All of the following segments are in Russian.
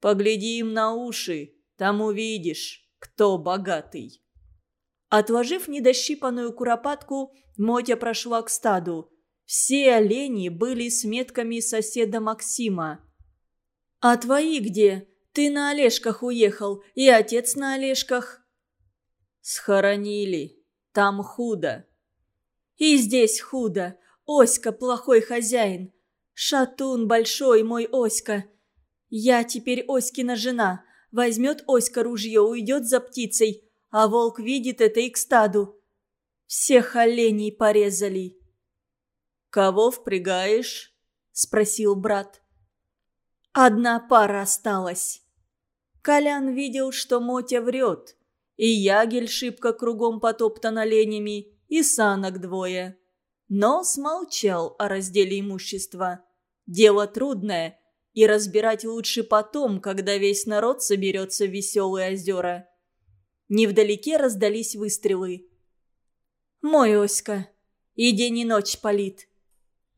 Погляди им на уши, там увидишь, кто богатый». Отложив недощипанную куропатку, Мотя прошла к стаду. Все олени были с метками соседа Максима. «А твои где? Ты на Олежках уехал, и отец на Олежках». «Схоронили. Там худо». «И здесь худо. Оська плохой хозяин. Шатун большой мой Оська. Я теперь Оськина жена. Возьмет Оська ружье, уйдет за птицей, а волк видит это и к стаду. Всех оленей порезали». «Кого впрягаешь?» – спросил брат. Одна пара осталась. Колян видел, что Мотя врет. И ягель шибко кругом потоптан оленями, и санок двое. Но смолчал о разделе имущества. Дело трудное, и разбирать лучше потом, когда весь народ соберется в веселые озера. Невдалеке раздались выстрелы. «Мой Оська, и день и ночь палит».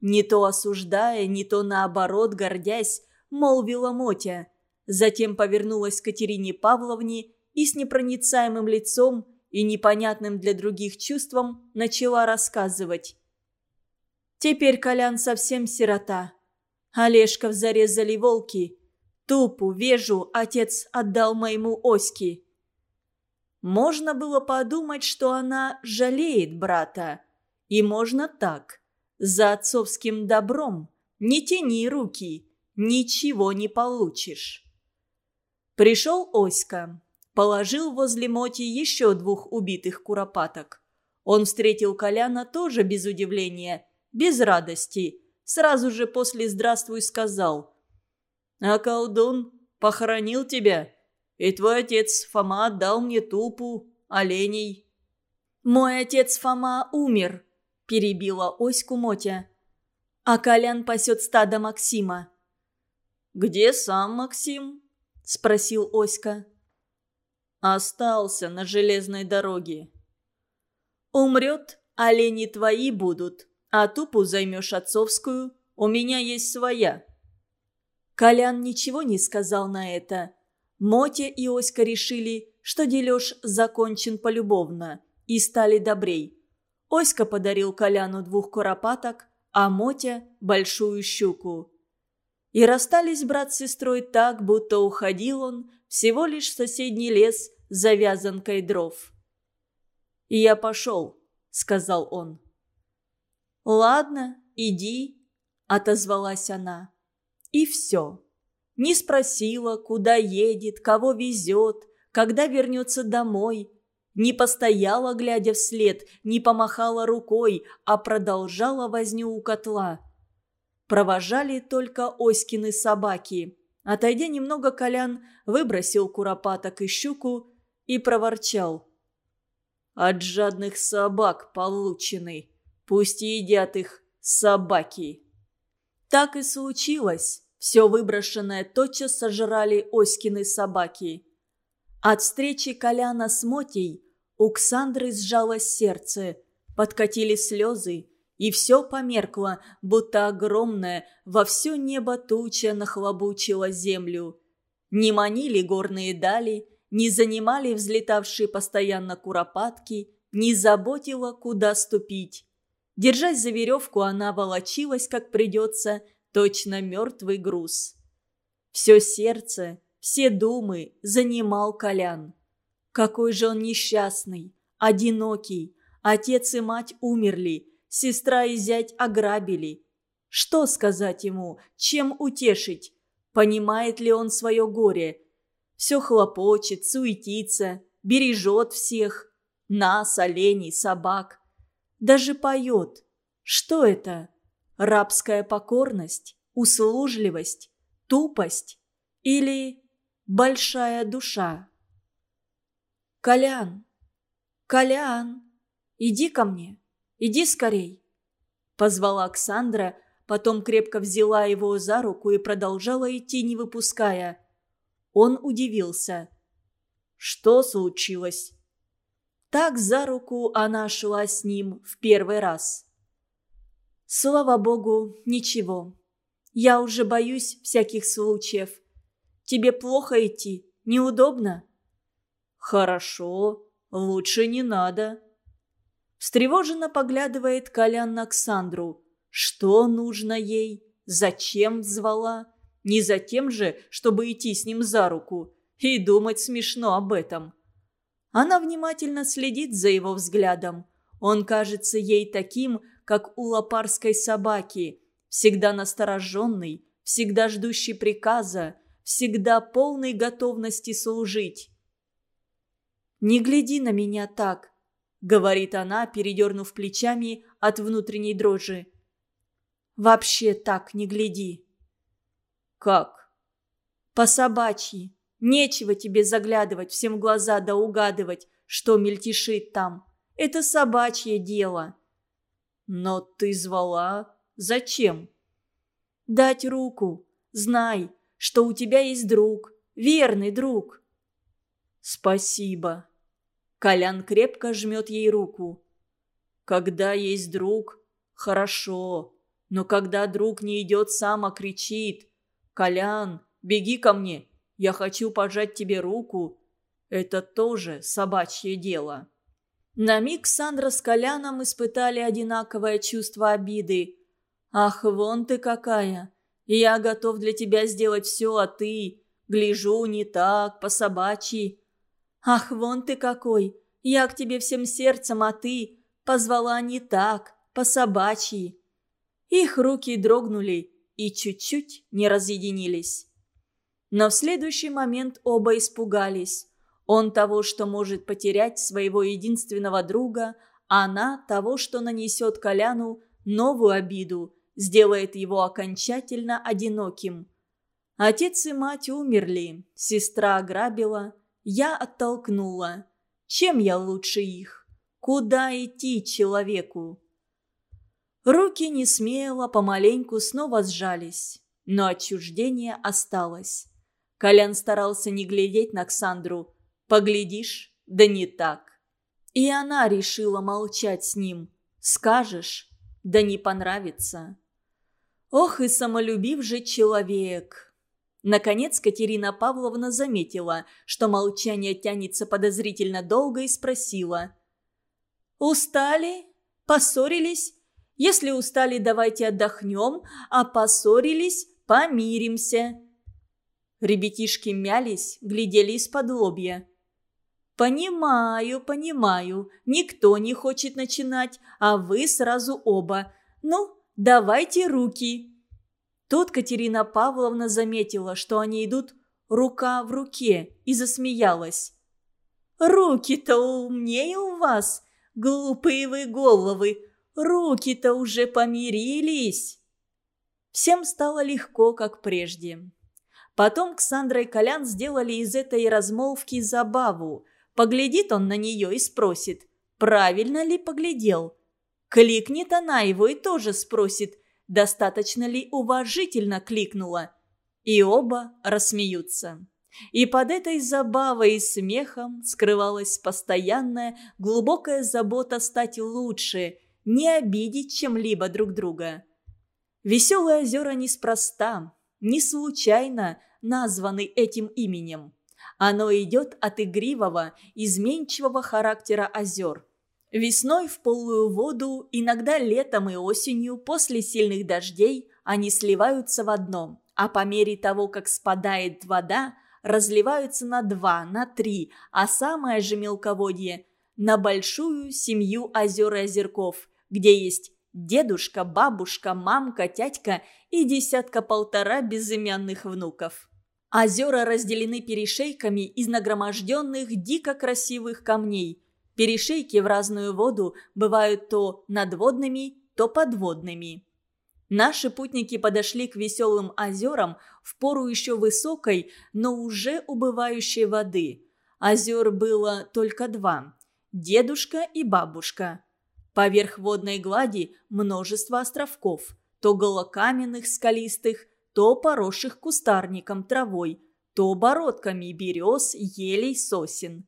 Не то осуждая, не то наоборот, гордясь, молвила Мотя. Затем повернулась к Катерине Павловне и с непроницаемым лицом и непонятным для других чувством начала рассказывать. «Теперь Колян совсем сирота. Олежков зарезали волки. Тупу, вежу отец отдал моему Оське». Можно было подумать, что она жалеет брата. И можно так. За отцовским добром не тяни руки ничего не получишь. Пришел Оська, положил возле Моти еще двух убитых куропаток. Он встретил Коляна тоже без удивления, без радости. Сразу же после «здравствуй» сказал. «А колдун похоронил тебя, и твой отец Фома отдал мне тупу, оленей». «Мой отец Фома умер», – перебила Оську Мотя. «А Колян пасет стадо Максима. «Где сам Максим?» – спросил Оська. «Остался на железной дороге». «Умрет, олени твои будут, а тупу займешь отцовскую, у меня есть своя». Колян ничего не сказал на это. Мотя и Оська решили, что дележ закончен полюбовно, и стали добрей. Оська подарил Коляну двух куропаток, а Мотя – большую щуку. И расстались брат с сестрой так, будто уходил он всего лишь в соседний лес за вязанкой дров. «И я пошел», — сказал он. «Ладно, иди», — отозвалась она. И все. Не спросила, куда едет, кого везет, когда вернется домой. Не постояла, глядя вслед, не помахала рукой, а продолжала возню у котла провожали только Оськины собаки. Отойдя немного, Колян выбросил куропаток и щуку и проворчал. «От жадных собак получены. Пусть едят их собаки». Так и случилось. Все выброшенное тотчас сожрали Оськины собаки. От встречи Коляна с Мотей у Ксандры сжалось сердце, подкатили слезы, и все померкло, будто огромная во все небо туча нахлобучила землю. Не манили горные дали, не занимали взлетавшие постоянно куропатки, не заботила, куда ступить. Держась за веревку, она волочилась, как придется, точно мертвый груз. Все сердце, все думы занимал Колян. Какой же он несчастный, одинокий. Отец и мать умерли, Сестра и зять ограбили. Что сказать ему? Чем утешить? Понимает ли он свое горе? Все хлопочет, суетится, бережет всех. Нас, оленей, собак. Даже поет. Что это? Рабская покорность? Услужливость? Тупость? Или большая душа? «Колян! Колян! Иди ко мне!» Иди скорей!» Позвала Оксандра, потом крепко взяла его за руку и продолжала идти, не выпуская. Он удивился. «Что случилось?» Так за руку она шла с ним в первый раз. «Слава богу, ничего. Я уже боюсь всяких случаев. Тебе плохо идти? Неудобно?» «Хорошо, лучше не надо». Встревоженно поглядывает Колян на Оксандру. Что нужно ей? Зачем звала? Не за тем же, чтобы идти с ним за руку. И думать смешно об этом. Она внимательно следит за его взглядом. Он кажется ей таким, как у лопарской собаки, всегда настороженный, всегда ждущий приказа, всегда полной готовности служить. «Не гляди на меня так», — говорит она, передернув плечами от внутренней дрожи. «Вообще так не гляди». «Как?» «По собачьи. Нечего тебе заглядывать всем в глаза да угадывать, что мельтешит там. Это собачье дело». «Но ты звала? Зачем?» «Дать руку. Знай, что у тебя есть друг, верный друг». «Спасибо». Колян крепко жмет ей руку. «Когда есть друг, хорошо. Но когда друг не идет сам, а кричит, «Колян, беги ко мне, я хочу пожать тебе руку. Это тоже собачье дело». На миг Сандра с Коляном испытали одинаковое чувство обиды. «Ах, вон ты какая! Я готов для тебя сделать все, а ты... Гляжу не так, по-собачьи. Ах, вон ты какой! Я к тебе всем сердцем, а ты... Позвала не так, по-собачьи». Их руки дрогнули и чуть-чуть не разъединились. Но в следующий момент оба испугались. Он того, что может потерять своего единственного друга, а она того, что нанесет Коляну новую обиду, сделает его окончательно одиноким. Отец и мать умерли, сестра ограбила, я оттолкнула. Чем я лучше их? Куда идти человеку? Руки не смело, помаленьку снова сжались, но отчуждение осталось. Колян старался не глядеть на Ксандру. Поглядишь, да не так. И она решила молчать с ним. Скажешь, да не понравится. Ох и самолюбив же человек. Наконец Катерина Павловна заметила, что молчание тянется подозрительно долго и спросила. «Устали? Поссорились? Если устали, давайте отдохнем, а поссорились, помиримся». Ребятишки мялись, глядели из-под лобья. «Понимаю, понимаю. Никто не хочет начинать, а вы сразу оба. Ну, давайте руки». Тут Катерина Павловна заметила, что они идут рука в руке, и засмеялась. «Руки-то умнее у вас, глупые вы головы. Руки-то уже помирились». Всем стало легко, как прежде. Потом Ксандра и Колян сделали из этой размолвки забаву. Поглядит он на нее и спросит, правильно ли поглядел. Кликнет она его и тоже спросит, достаточно ли уважительно кликнула. И оба рассмеются. И под этой забавой и смехом скрывалась постоянная, глубокая забота стать лучше, не обидеть чем-либо друг друга. Веселые озера неспроста, не случайно названы этим именем. Оно идет от игривого, изменчивого характера озер. Весной в полую воду, иногда летом и осенью после сильных дождей они сливаются в одно, а по мере того, как спадает вода, разливаются на два, на три, а самое же мелководье – на большую семью озер и озерков, где есть дедушка, бабушка, мамка, тятька и десятка-полтора безымянных внуков. Озера разделены перешейками из нагроможденных дико красивых камней. Перешейки в разную воду бывают то надводными, то подводными. Наши путники подошли к веселым озерам в пору еще высокой, но уже убывающей воды. Озер было только два – дедушка и бабушка. Поверх водной глади множество островков, то голокаменных, скалистых, то поросших кустарником, травой, то бородками берез, елей, сосен.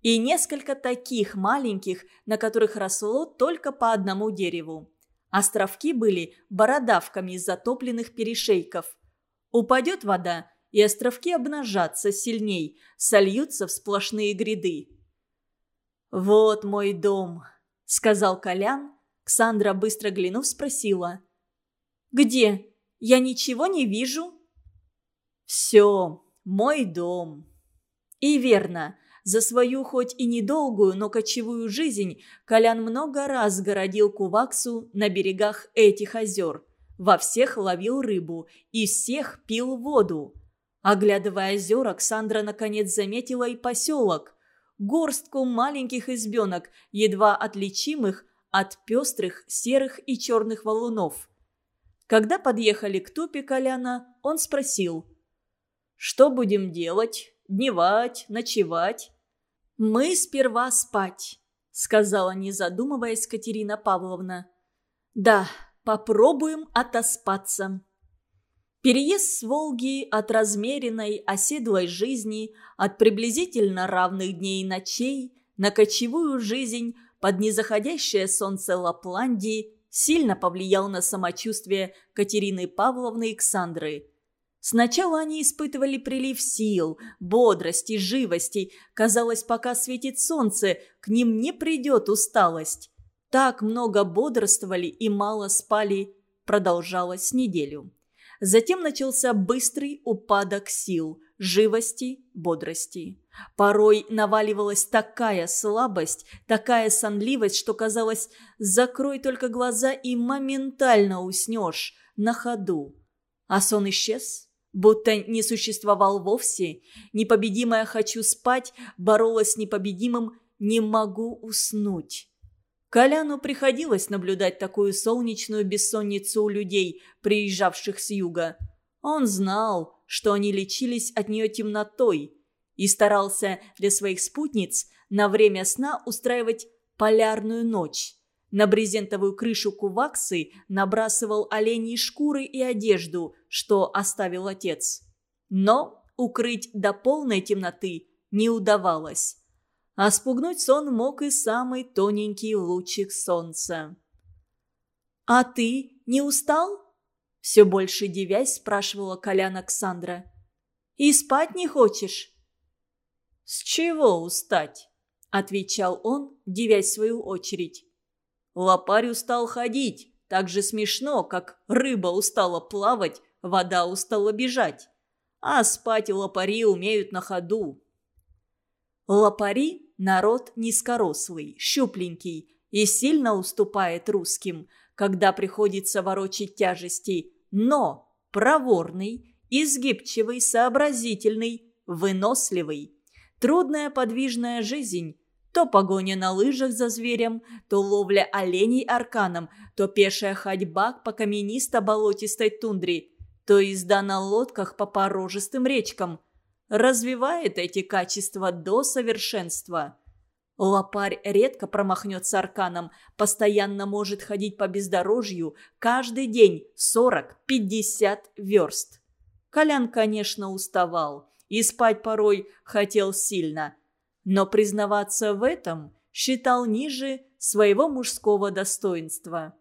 И несколько таких маленьких, на которых росло только по одному дереву. Островки были бородавками из затопленных перешейков. Упадет вода, и островки обнажатся сильней, сольются в сплошные гряды. «Вот мой дом», — сказал Колян. Ксандра, быстро глянув, спросила. «Где? Я ничего не вижу?» «Все, мой дом». И верно, за свою хоть и недолгую, но кочевую жизнь Колян много раз городил Куваксу на берегах этих озер. Во всех ловил рыбу и всех пил воду. Оглядывая озера, Александра наконец заметила и поселок. Горстку маленьких избенок, едва отличимых от пестрых серых и черных валунов. Когда подъехали к тупе Коляна, он спросил. «Что будем делать? Дневать? Ночевать?» «Мы сперва спать», — сказала, не задумываясь, Катерина Павловна. «Да, попробуем отоспаться». Переезд с Волги от размеренной, оседлой жизни, от приблизительно равных дней и ночей на кочевую жизнь под незаходящее солнце Лапландии сильно повлиял на самочувствие Катерины Павловны и Ксандры. Сначала они испытывали прилив сил, бодрости, живости. Казалось, пока светит солнце, к ним не придет усталость. Так много бодрствовали и мало спали. Продолжалось неделю. Затем начался быстрый упадок сил, живости, бодрости. Порой наваливалась такая слабость, такая сонливость, что казалось, закрой только глаза и моментально уснешь на ходу. А сон исчез, будто не существовал вовсе. Непобедимая «хочу спать» боролась с непобедимым «не могу уснуть». Коляну приходилось наблюдать такую солнечную бессонницу у людей, приезжавших с юга. Он знал, что они лечились от нее темнотой, и старался для своих спутниц на время сна устраивать полярную ночь. На брезентовую крышу куваксы набрасывал оленьи шкуры и одежду, что оставил отец. Но укрыть до полной темноты не удавалось а спугнуть сон мог и самый тоненький лучик солнца. «А ты не устал?» Все больше девясь спрашивала Колян Оксандра. «И спать не хочешь?» «С чего устать?» Отвечал он, девясь в свою очередь. «Лопарь устал ходить, так же смешно, как рыба устала плавать, вода устала бежать. А спать лопари умеют на ходу, Лопари – народ низкорослый, щупленький и сильно уступает русским, когда приходится ворочить тяжести, но проворный, изгибчивый, сообразительный, выносливый. Трудная подвижная жизнь – то погоня на лыжах за зверем, то ловля оленей арканом, то пешая ходьба по каменисто-болотистой тундре, то езда на лодках по порожистым речкам – развивает эти качества до совершенства. Лопарь редко промахнется арканом, постоянно может ходить по бездорожью каждый день 40-50 верст. Колян, конечно, уставал и спать порой хотел сильно, но признаваться в этом считал ниже своего мужского достоинства.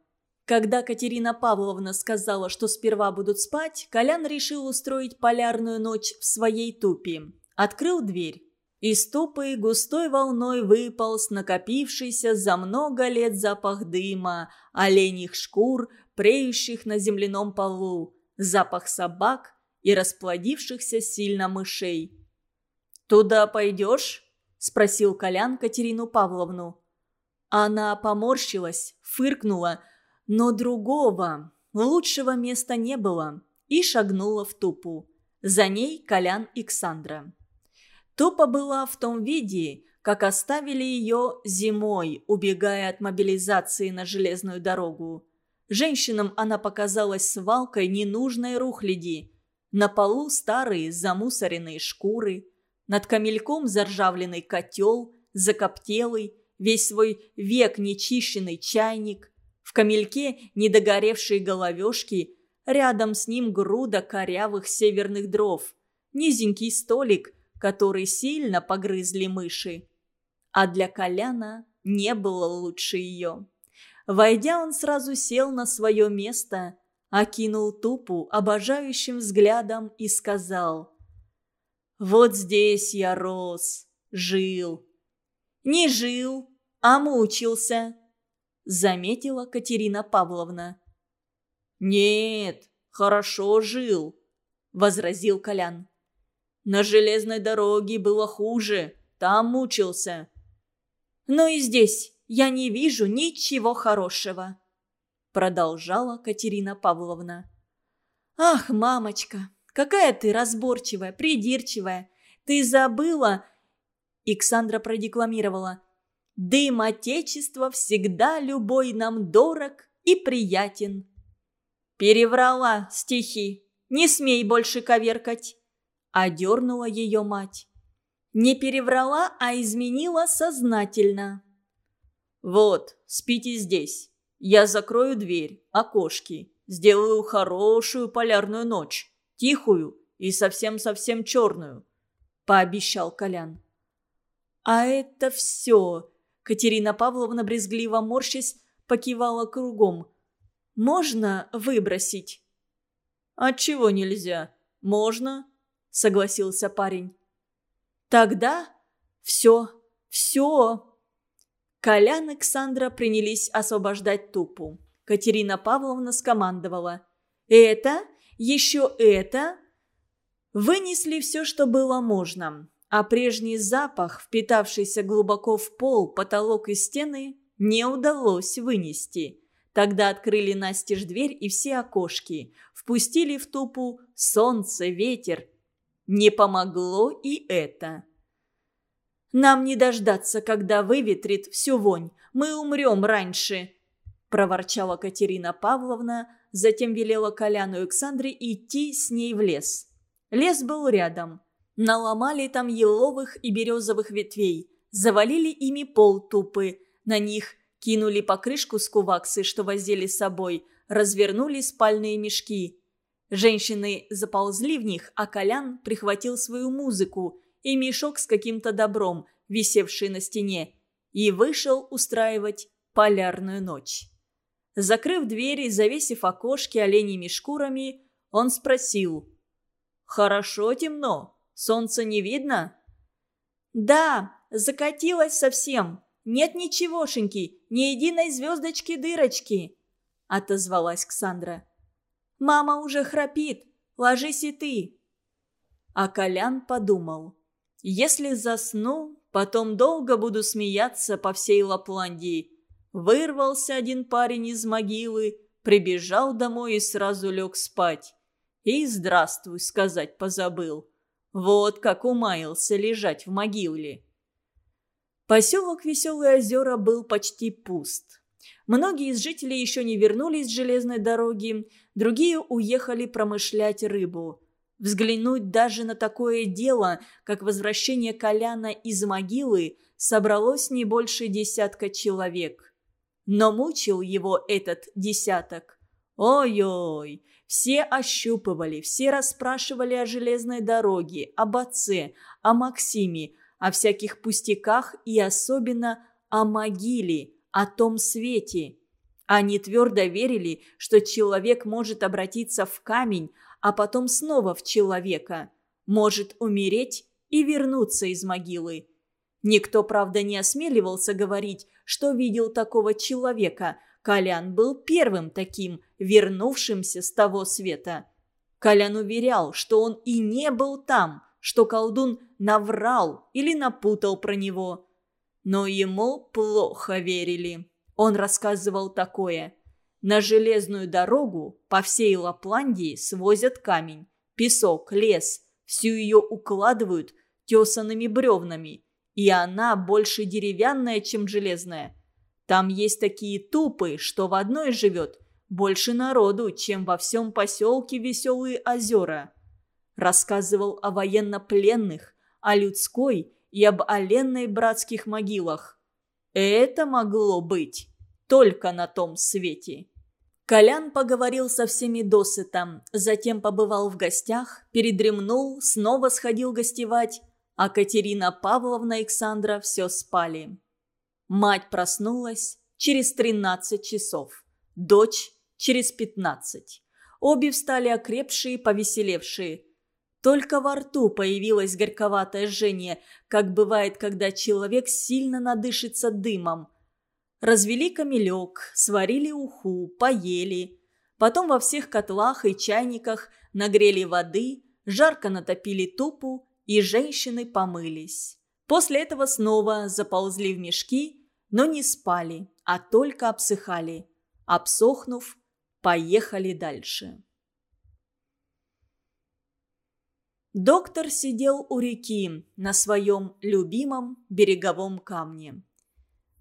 Когда Катерина Павловна сказала, что сперва будут спать, Колян решил устроить полярную ночь в своей тупе. Открыл дверь. Из тупы густой волной выполз накопившийся за много лет запах дыма, оленьих шкур, преющих на земляном полу, запах собак и расплодившихся сильно мышей. «Туда пойдешь?» – спросил Колян Катерину Павловну. Она поморщилась, фыркнула – но другого, лучшего места не было, и шагнула в тупу. За ней Колян и Ксандра. Тупа была в том виде, как оставили ее зимой, убегая от мобилизации на железную дорогу. Женщинам она показалась свалкой ненужной рухляди. На полу старые замусоренные шкуры, над камельком заржавленный котел, закоптелый, весь свой век нечищенный чайник, в камельке недогоревшие головешки, рядом с ним груда корявых северных дров, низенький столик, который сильно погрызли мыши. А для Коляна не было лучше ее. Войдя, он сразу сел на свое место, окинул тупу обожающим взглядом и сказал Вот здесь я рос, жил. Не жил, а мучился, заметила Катерина Павловна. Нет, хорошо жил, возразил Колян. На железной дороге было хуже, там мучился. Но и здесь я не вижу ничего хорошего», — продолжала Катерина Павловна. «Ах, мамочка, какая ты разборчивая, придирчивая! Ты забыла...» Иксандра продекламировала. «Дым Отечества всегда любой нам дорог и приятен». «Переврала стихи, не смей больше коверкать», — одернула ее мать. «Не переврала, а изменила сознательно», «Вот, спите здесь. Я закрою дверь, окошки, сделаю хорошую полярную ночь, тихую и совсем-совсем черную», – пообещал Колян. «А это все!» – Катерина Павловна, брезгливо морщась, покивала кругом. «Можно выбросить?» «Отчего нельзя? Можно?» – согласился парень. «Тогда все, все!» Колян и Александра принялись освобождать тупу. Катерина Павловна скомандовала. «Это? Еще это?» Вынесли все, что было можно, а прежний запах, впитавшийся глубоко в пол, потолок и стены, не удалось вынести. Тогда открыли настежь дверь и все окошки, впустили в тупу солнце, ветер. Не помогло и это. Нам не дождаться, когда выветрит всю вонь. Мы умрем раньше!» Проворчала Катерина Павловна, затем велела Коляну и Александре идти с ней в лес. Лес был рядом. Наломали там еловых и березовых ветвей, завалили ими пол тупы, на них кинули покрышку с куваксы, что возили с собой, развернули спальные мешки. Женщины заползли в них, а Колян прихватил свою музыку и мешок с каким-то добром, висевший на стене, и вышел устраивать полярную ночь. Закрыв дверь и завесив окошки оленями шкурами, он спросил. «Хорошо темно? Солнца не видно?» «Да, закатилось совсем. Нет ничегошеньки, ни единой звездочки-дырочки», — отозвалась Ксандра. «Мама уже храпит. Ложись и ты». А Колян подумал. Если засну, потом долго буду смеяться по всей Лапландии. Вырвался один парень из могилы, прибежал домой и сразу лег спать. И здравствуй сказать позабыл. Вот как умаился лежать в могиле. Поселок Веселые озера был почти пуст. Многие из жителей еще не вернулись с железной дороги, другие уехали промышлять рыбу. Взглянуть даже на такое дело, как возвращение Коляна из могилы, собралось не больше десятка человек. Но мучил его этот десяток. Ой-ой, все ощупывали, все расспрашивали о железной дороге, об отце, о Максиме, о всяких пустяках и особенно о могиле, о том свете. Они твердо верили, что человек может обратиться в камень, а потом снова в человека. Может умереть и вернуться из могилы. Никто, правда, не осмеливался говорить, что видел такого человека. Колян был первым таким, вернувшимся с того света. Колян уверял, что он и не был там, что колдун наврал или напутал про него. Но ему плохо верили. Он рассказывал такое – на железную дорогу по всей Лапландии свозят камень, песок, лес. Всю ее укладывают тесанными бревнами. И она больше деревянная, чем железная. Там есть такие тупы, что в одной живет больше народу, чем во всем поселке Веселые озера. Рассказывал о военнопленных, о людской и об оленной братских могилах. Это могло быть только на том свете. Колян поговорил со всеми досыта, затем побывал в гостях, передремнул, снова сходил гостевать, а Катерина Павловна и Александра все спали. Мать проснулась через 13 часов, дочь через 15. Обе встали окрепшие, повеселевшие. Только во рту появилось горьковатое жжение, как бывает, когда человек сильно надышится дымом. Развели камелек, сварили уху, поели. Потом во всех котлах и чайниках нагрели воды, жарко натопили тупу, и женщины помылись. После этого снова заползли в мешки, но не спали, а только обсыхали. Обсохнув, поехали дальше. Доктор сидел у реки на своем любимом береговом камне.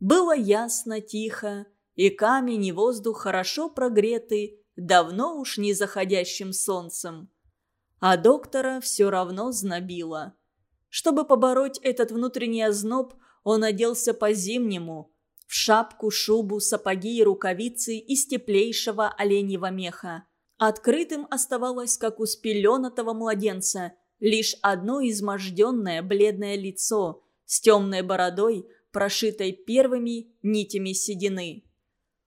Было ясно, тихо, и камень и воздух хорошо прогреты давно уж не заходящим солнцем. А доктора все равно знобило. Чтобы побороть этот внутренний озноб, он оделся по-зимнему, в шапку, шубу, сапоги и рукавицы из теплейшего оленьего меха. Открытым оставалось, как у спеленатого младенца, лишь одно изможденное бледное лицо с темной бородой, прошитой первыми нитями седины.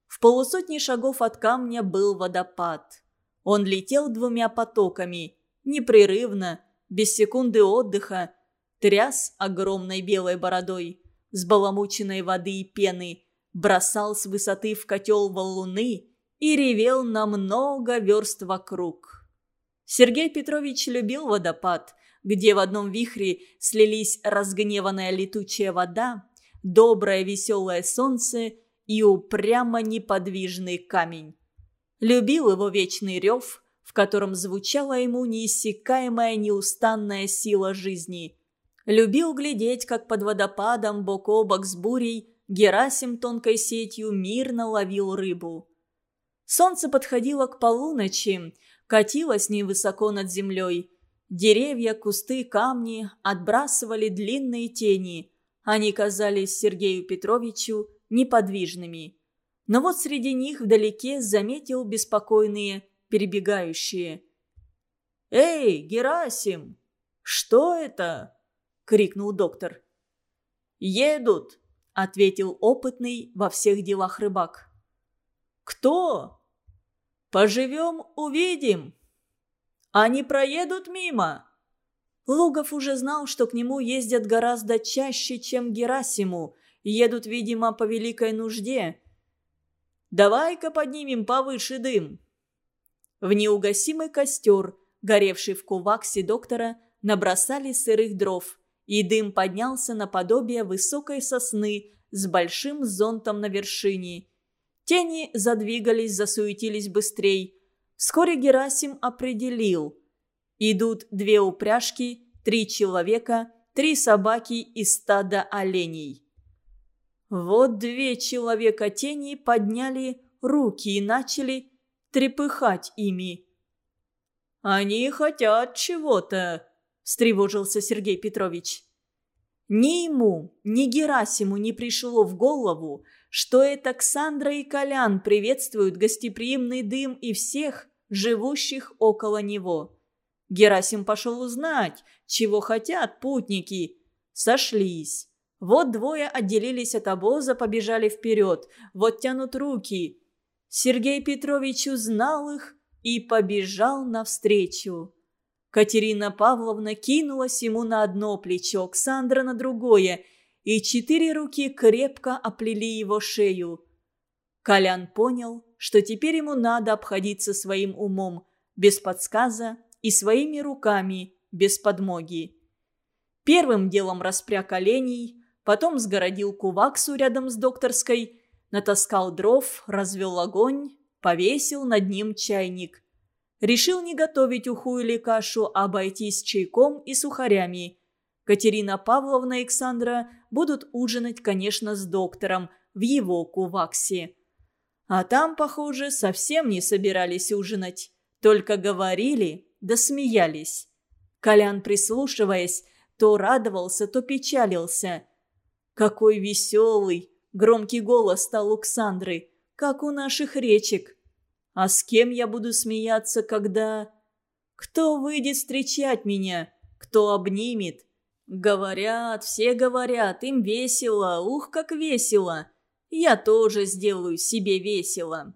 В полусотни шагов от камня был водопад. Он летел двумя потоками, непрерывно, без секунды отдыха, тряс огромной белой бородой, с баламученной воды и пены, бросал с высоты в котел валуны и ревел на много верст вокруг. Сергей Петрович любил водопад, где в одном вихре слились разгневанная летучая вода, доброе веселое солнце и упрямо неподвижный камень. Любил его вечный рев, в котором звучала ему неиссякаемая неустанная сила жизни. Любил глядеть, как под водопадом бок о бок с бурей Герасим тонкой сетью мирно ловил рыбу. Солнце подходило к полуночи, катилась невысоко над землей. Деревья, кусты, камни отбрасывали длинные тени. Они казались Сергею Петровичу неподвижными. Но вот среди них вдалеке заметил беспокойные перебегающие. «Эй, Герасим! Что это?» — крикнул доктор. «Едут!» — ответил опытный во всех делах рыбак. «Кто?» Поживем – увидим. Они проедут мимо. Лугов уже знал, что к нему ездят гораздо чаще, чем Герасиму. Едут, видимо, по великой нужде. Давай-ка поднимем повыше дым. В неугасимый костер, горевший в куваксе доктора, набросали сырых дров, и дым поднялся наподобие высокой сосны с большим зонтом на вершине – Тени задвигались, засуетились быстрей. Вскоре Герасим определил. Идут две упряжки, три человека, три собаки и стадо оленей. Вот две человека тени подняли руки и начали трепыхать ими. «Они хотят чего-то», – встревожился Сергей Петрович. Ни ему, ни Герасиму не пришло в голову, что это Ксандра и Колян приветствуют гостеприимный дым и всех, живущих около него. Герасим пошел узнать, чего хотят путники. Сошлись. Вот двое отделились от обоза, побежали вперед. Вот тянут руки. Сергей Петрович узнал их и побежал навстречу. Катерина Павловна кинулась ему на одно плечо, Ксандра на другое – и четыре руки крепко оплели его шею. Колян понял, что теперь ему надо обходиться своим умом, без подсказа и своими руками, без подмоги. Первым делом распряг оленей, потом сгородил куваксу рядом с докторской, натаскал дров, развел огонь, повесил над ним чайник. Решил не готовить уху или кашу, а обойтись чайком и сухарями – Катерина Павловна и Александра будут ужинать, конечно, с доктором в его куваксе. А там, похоже, совсем не собирались ужинать. Только говорили да смеялись. Колян, прислушиваясь, то радовался, то печалился. Какой веселый, громкий голос стал у Ксандры, как у наших речек. А с кем я буду смеяться, когда... Кто выйдет встречать меня? Кто обнимет? Говорят, все говорят, им весело, ух, как весело. Я тоже сделаю себе весело.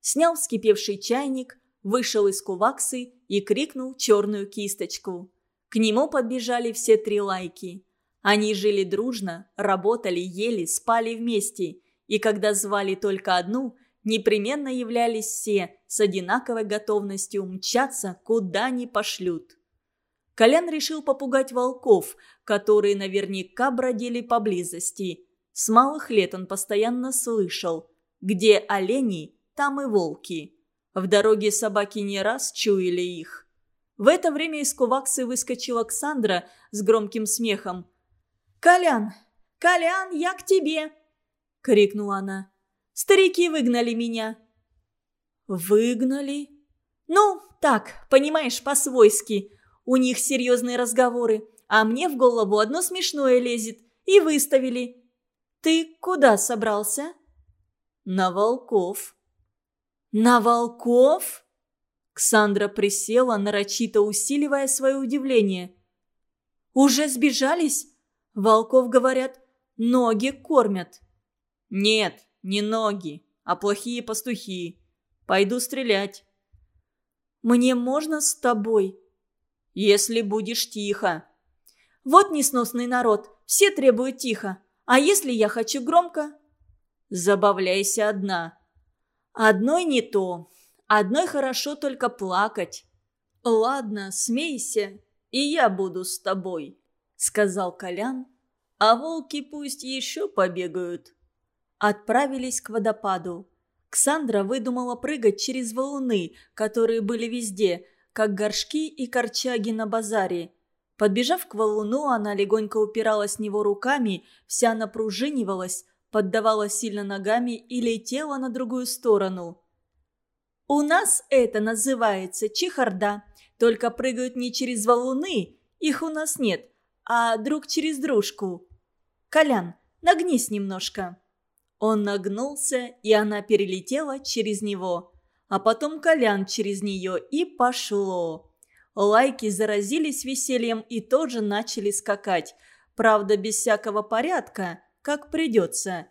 Снял вскипевший чайник, вышел из куваксы и крикнул черную кисточку. К нему подбежали все три лайки. Они жили дружно, работали, ели, спали вместе. И когда звали только одну, непременно являлись все с одинаковой готовностью мчаться, куда ни пошлют. Колян решил попугать волков, которые наверняка бродили поблизости. С малых лет он постоянно слышал, где олени, там и волки. В дороге собаки не раз чуяли их. В это время из куваксы выскочила Александра с громким смехом. «Колян! Колян, я к тебе!» — крикнула она. «Старики выгнали меня». «Выгнали?» «Ну, так, понимаешь, по-свойски. У них серьезные разговоры, а мне в голову одно смешное лезет. И выставили. Ты куда собрался?» «На волков». «На волков?» Ксандра присела, нарочито усиливая свое удивление. «Уже сбежались? Волков, говорят, ноги кормят». «Нет, не ноги, а плохие пастухи. Пойду стрелять». «Мне можно с тобой?» Если будешь тихо». «Вот несносный народ, все требуют тихо. А если я хочу громко?» «Забавляйся одна». «Одной не то. Одной хорошо только плакать». «Ладно, смейся, и я буду с тобой», — сказал Колян. «А волки пусть еще побегают». Отправились к водопаду. Ксандра выдумала прыгать через валуны, которые были везде — как горшки и корчаги на базаре. Подбежав к валуну, она легонько упиралась в него руками, вся напружинивалась, поддавала сильно ногами и летела на другую сторону. «У нас это называется чехарда, только прыгают не через валуны, их у нас нет, а друг через дружку. Колян, нагнись немножко». Он нагнулся, и она перелетела через него а потом Колян через нее, и пошло. Лайки заразились весельем и тоже начали скакать. Правда, без всякого порядка, как придется.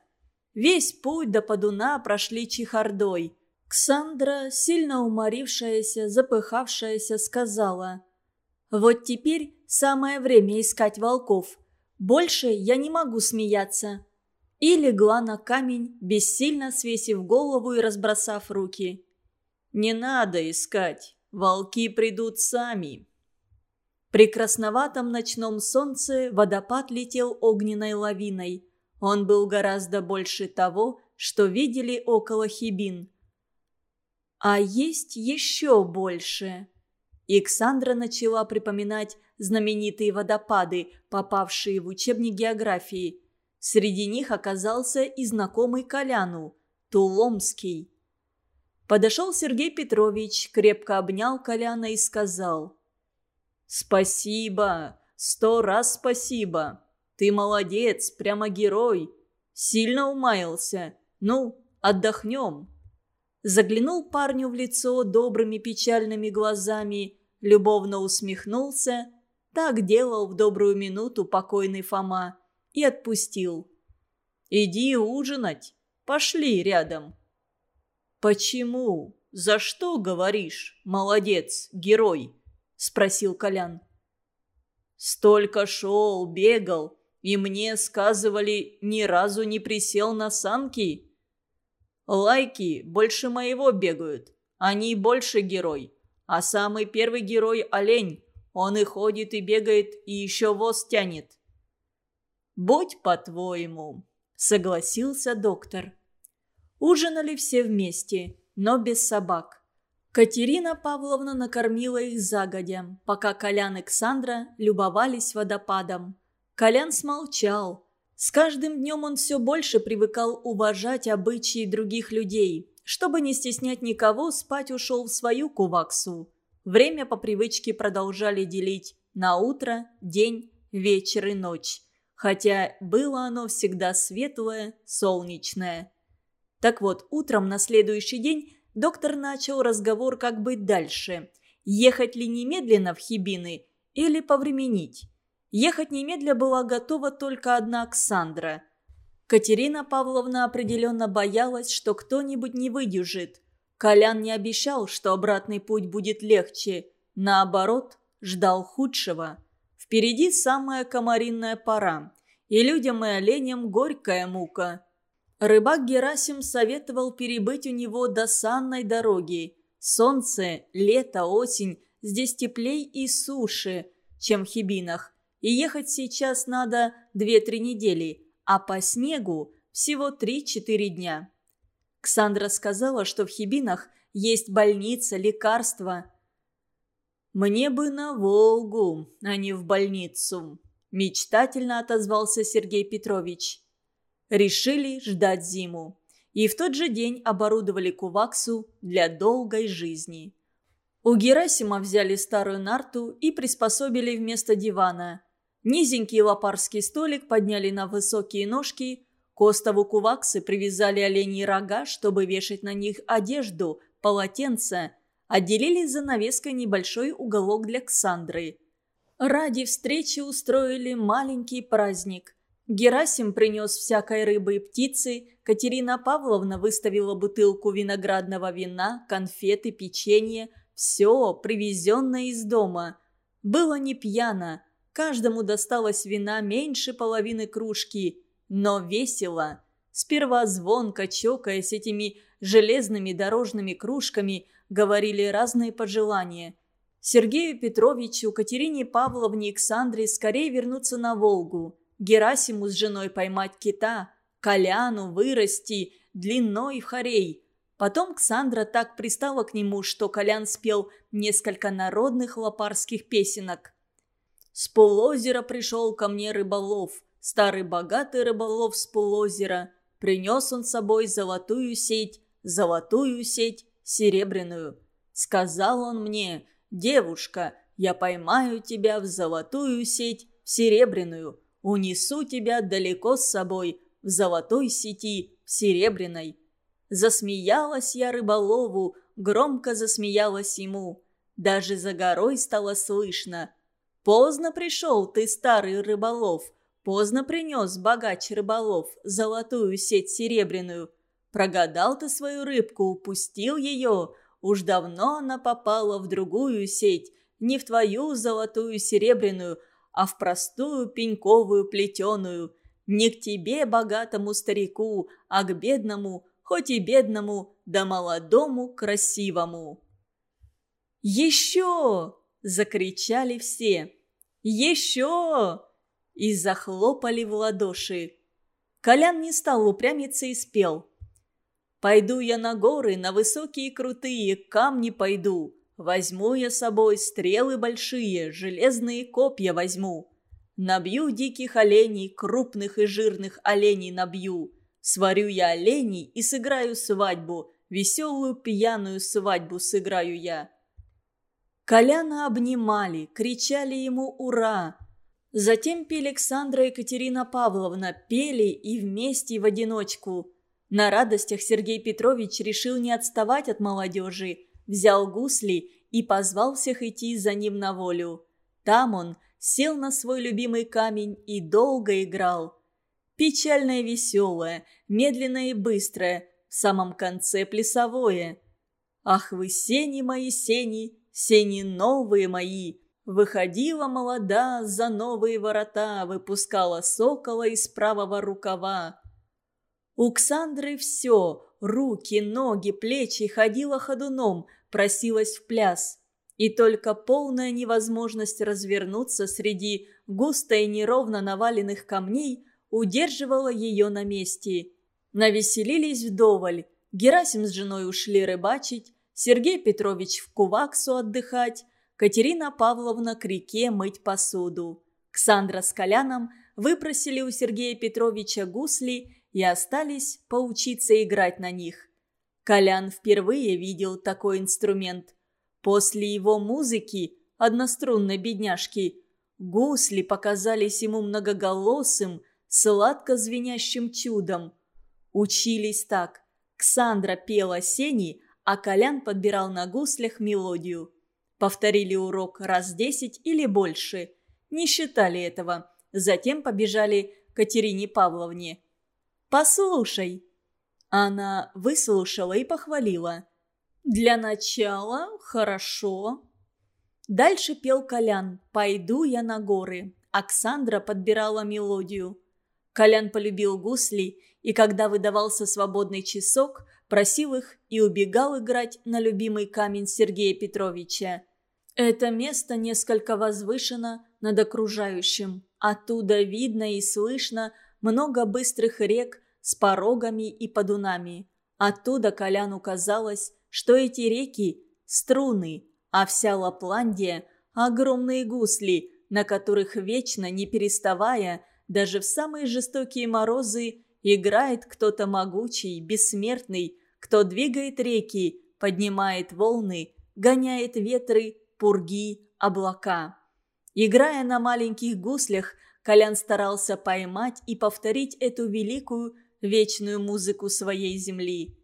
Весь путь до Подуна прошли чехардой. Ксандра, сильно уморившаяся, запыхавшаяся, сказала. «Вот теперь самое время искать волков. Больше я не могу смеяться». И легла на камень, бессильно свесив голову и разбросав руки. Не надо искать, волки придут сами. При красноватом ночном солнце водопад летел огненной лавиной. Он был гораздо больше того, что видели около Хибин. А есть еще больше. Иксандра начала припоминать знаменитые водопады, попавшие в учебник географии. Среди них оказался и знакомый Коляну – Туломский. Подошел Сергей Петрович, крепко обнял Коляна и сказал. «Спасибо, сто раз спасибо. Ты молодец, прямо герой. Сильно умаялся. Ну, отдохнем». Заглянул парню в лицо добрыми печальными глазами, любовно усмехнулся. Так делал в добрую минуту покойный Фома и отпустил. «Иди ужинать. Пошли рядом». «Почему? За что говоришь? Молодец, герой!» – спросил Колян. «Столько шел, бегал, и мне сказывали, ни разу не присел на санки. Лайки больше моего бегают, они больше герой, а самый первый герой – олень, он и ходит, и бегает, и еще воз тянет». «Будь по-твоему», – согласился доктор. Ужинали все вместе, но без собак. Катерина Павловна накормила их загодя, пока Колян и Александра любовались водопадом. Колян смолчал. С каждым днем он все больше привыкал уважать обычаи других людей. Чтобы не стеснять никого, спать ушел в свою куваксу. Время по привычке продолжали делить на утро, день, вечер и ночь. Хотя было оно всегда светлое, солнечное. Так вот, утром на следующий день доктор начал разговор, как быть дальше. Ехать ли немедленно в Хибины или повременить? Ехать немедля была готова только одна Оксандра. Катерина Павловна определенно боялась, что кто-нибудь не выдержит. Колян не обещал, что обратный путь будет легче. Наоборот, ждал худшего. Впереди самая комаринная пора. И людям и оленям горькая мука. Рыбак Герасим советовал перебыть у него до санной дороги. Солнце, лето, осень, здесь теплей и суше, чем в Хибинах. И ехать сейчас надо 2-3 недели, а по снегу всего 3-4 дня. Ксандра сказала, что в Хибинах есть больница, лекарства. «Мне бы на Волгу, а не в больницу», – мечтательно отозвался Сергей Петрович. Решили ждать зиму. И в тот же день оборудовали Куваксу для долгой жизни. У Герасима взяли старую нарту и приспособили вместо дивана. Низенький лопарский столик подняли на высокие ножки – к остову куваксы привязали оленьи рога, чтобы вешать на них одежду, полотенца. Отделили занавеской небольшой уголок для Ксандры. Ради встречи устроили маленький праздник. Герасим принес всякой рыбы и птицы, Катерина Павловна выставила бутылку виноградного вина, конфеты, печенье. Все привезенное из дома. Было не пьяно. Каждому досталось вина меньше половины кружки – но весело. Сперва звонко, чокаясь этими железными дорожными кружками, говорили разные пожелания. Сергею Петровичу, Катерине Павловне и Александре скорее вернуться на Волгу. Герасиму с женой поймать кита, Коляну вырасти, длиной в хорей. Потом Ксандра так пристала к нему, что Колян спел несколько народных лопарских песенок. «С полозера пришел ко мне рыболов, Старый богатый рыболов с полозера. Принес он с собой золотую сеть, золотую сеть, серебряную. Сказал он мне, девушка, я поймаю тебя в золотую сеть, серебряную. Унесу тебя далеко с собой, в золотой сети, в серебряной. Засмеялась я рыболову, громко засмеялась ему. Даже за горой стало слышно. Поздно пришел ты, старый рыболов, Поздно принес богач рыболов золотую сеть серебряную. Прогадал ты свою рыбку, упустил ее. Уж давно она попала в другую сеть, не в твою золотую серебряную, а в простую пеньковую плетеную. Не к тебе, богатому старику, а к бедному, хоть и бедному, да молодому красивому. «Еще!» – закричали все. «Еще!» и захлопали в ладоши. Колян не стал упрямиться и спел. «Пойду я на горы, на высокие крутые камни пойду. Возьму я с собой стрелы большие, железные копья возьму. Набью диких оленей, крупных и жирных оленей набью. Сварю я оленей и сыграю свадьбу, веселую пьяную свадьбу сыграю я». Коляна обнимали, кричали ему «Ура!», Затем пели Александра и Екатерина Павловна, пели и вместе, и в одиночку. На радостях Сергей Петрович решил не отставать от молодежи, взял гусли и позвал всех идти за ним на волю. Там он сел на свой любимый камень и долго играл. Печальное и веселое, медленное и быстрое, в самом конце плясовое. «Ах вы, сени мои, сени, сени новые мои!» Выходила молода за новые ворота, выпускала сокола из правого рукава. У Ксандры все – руки, ноги, плечи – ходила ходуном, просилась в пляс. И только полная невозможность развернуться среди густо и неровно наваленных камней удерживала ее на месте. Навеселились вдоволь. Герасим с женой ушли рыбачить, Сергей Петрович в Куваксу отдыхать, Катерина Павловна к реке мыть посуду. Ксандра с Коляном выпросили у Сергея Петровича гусли и остались поучиться играть на них. Колян впервые видел такой инструмент. После его музыки, однострунной бедняжки, гусли показались ему многоголосым, сладко звенящим чудом. Учились так. Ксандра пела сени, а Колян подбирал на гуслях мелодию. Повторили урок раз десять или больше. Не считали этого. Затем побежали к Катерине Павловне. «Послушай». Она выслушала и похвалила. Для начала хорошо. Дальше пел Колян «Пойду я на горы». Оксандра подбирала мелодию. Колян полюбил гусли, и когда выдавался свободный часок, просил их и убегал играть на любимый камень Сергея Петровича. Это место несколько возвышено над окружающим. Оттуда видно и слышно много быстрых рек с порогами и подунами. Оттуда Коляну казалось, что эти реки – струны, а вся Лапландия – огромные гусли, на которых вечно, не переставая, даже в самые жестокие морозы, играет кто-то могучий, бессмертный, кто двигает реки, поднимает волны, гоняет ветры, пурги, облака. Играя на маленьких гуслях, Колян старался поймать и повторить эту великую, вечную музыку своей земли.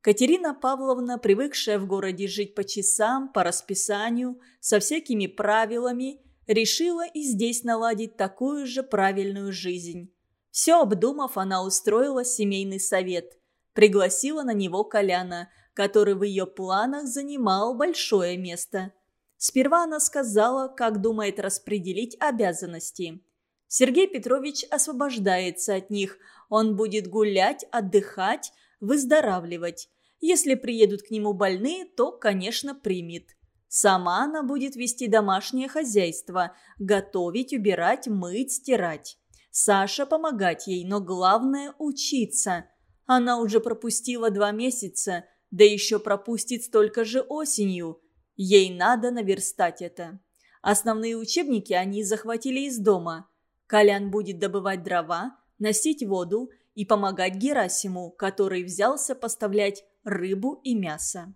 Катерина Павловна, привыкшая в городе жить по часам, по расписанию, со всякими правилами, решила и здесь наладить такую же правильную жизнь. Все обдумав, она устроила семейный совет. Пригласила на него Коляна, который в ее планах занимал большое место. Сперва она сказала, как думает распределить обязанности. Сергей Петрович освобождается от них. Он будет гулять, отдыхать, выздоравливать. Если приедут к нему больные, то, конечно, примет. Сама она будет вести домашнее хозяйство, готовить, убирать, мыть, стирать. Саша помогать ей, но главное – учиться. Она уже пропустила два месяца, да еще пропустит столько же осенью. Ей надо наверстать это. Основные учебники они захватили из дома. Колян будет добывать дрова, носить воду и помогать Герасиму, который взялся поставлять рыбу и мясо.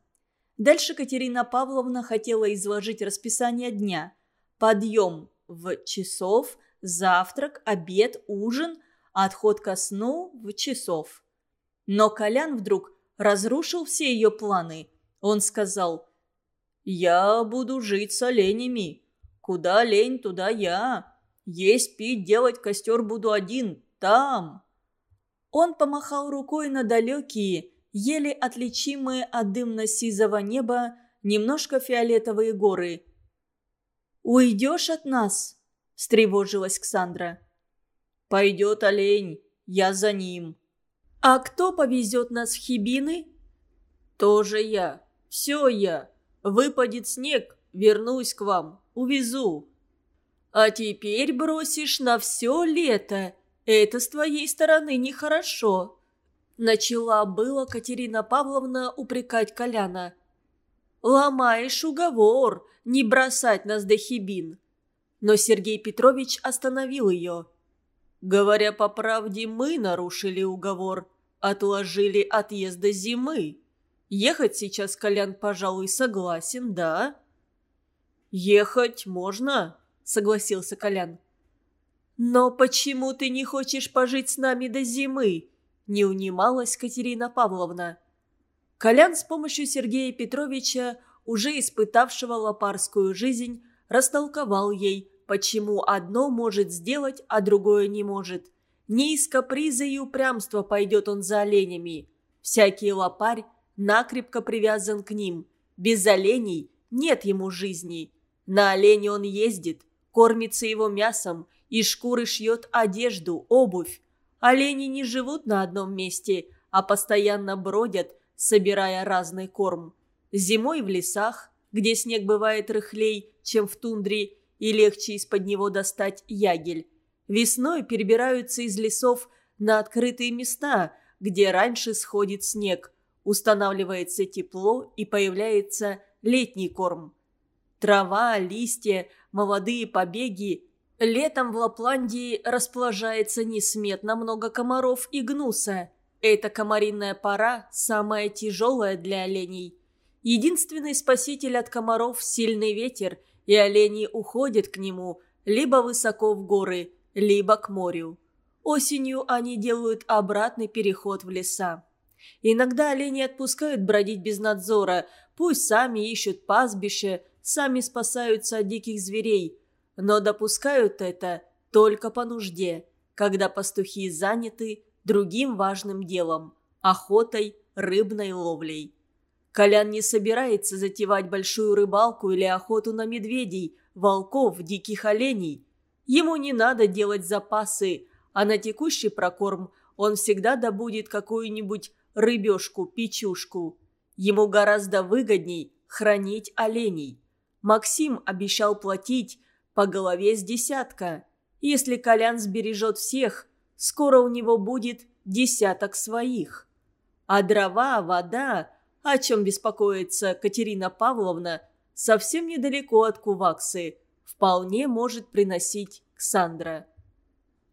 Дальше Катерина Павловна хотела изложить расписание дня. Подъем в часов, завтрак, обед, ужин, отход ко сну в часов. Но Колян вдруг разрушил все ее планы. Он сказал, «Я буду жить с оленями. Куда лень, туда я. Есть, пить, делать костер буду один, там». Он помахал рукой на далекие, еле отличимые от дымно-сизого неба, немножко фиолетовые горы. «Уйдешь от нас?» – встревожилась Ксандра. «Пойдет олень, я за ним». «А кто повезет нас в Хибины?» «Тоже я. Все я. Выпадет снег, вернусь к вам, увезу». «А теперь бросишь на все лето. Это с твоей стороны нехорошо», Начала было Катерина Павловна упрекать Коляна. «Ломаешь уговор, не бросать нас до хибин». Но Сергей Петрович остановил ее. «Говоря по правде, мы нарушили уговор, отложили отъезд до зимы. Ехать сейчас Колян, пожалуй, согласен, да?» «Ехать можно?» – согласился Колян. «Но почему ты не хочешь пожить с нами до зимы?» не унималась Катерина Павловна. Колян с помощью Сергея Петровича, уже испытавшего лопарскую жизнь, растолковал ей, почему одно может сделать, а другое не может. Не из каприза и упрямства пойдет он за оленями. Всякий лопарь накрепко привязан к ним. Без оленей нет ему жизни. На олене он ездит, кормится его мясом, из шкуры шьет одежду, обувь. Олени не живут на одном месте, а постоянно бродят, собирая разный корм. Зимой в лесах, где снег бывает рыхлей, чем в тундре, и легче из-под него достать ягель. Весной перебираются из лесов на открытые места, где раньше сходит снег, устанавливается тепло и появляется летний корм. Трава, листья, молодые побеги Летом в Лапландии расположается несметно много комаров и гнуса. Эта комаринная пора самая тяжелая для оленей. Единственный спаситель от комаров – сильный ветер, и олени уходят к нему либо высоко в горы, либо к морю. Осенью они делают обратный переход в леса. Иногда олени отпускают бродить без надзора, пусть сами ищут пастбище, сами спасаются от диких зверей – но допускают это только по нужде, когда пастухи заняты другим важным делом – охотой, рыбной ловлей. Колян не собирается затевать большую рыбалку или охоту на медведей, волков, диких оленей. Ему не надо делать запасы, а на текущий прокорм он всегда добудет какую-нибудь рыбешку-печушку. Ему гораздо выгодней хранить оленей. Максим обещал платить по голове с десятка. Если Колян сбережет всех, скоро у него будет десяток своих. А дрова, вода, о чем беспокоится Катерина Павловна, совсем недалеко от Куваксы, вполне может приносить Ксандра.